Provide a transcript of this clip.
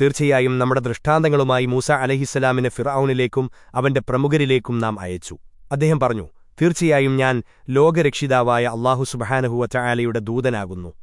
തീർച്ചയായും നമ്മുടെ ദൃഷ്ടാന്തങ്ങളുമായി മൂസ അലഹിസ്സലാമിനെ ഫിറൌനിലേക്കും അവന്റെ പ്രമുഖരിലേക്കും നാം അയച്ചു. അദ്ദേഹം പറഞ്ഞു തീർച്ചയായും ഞാൻ ലോകരക്ഷിതാവായ അള്ളാഹു സുബഹാനഹുവ ആലയുടെ ദൂതനാകുന്നു.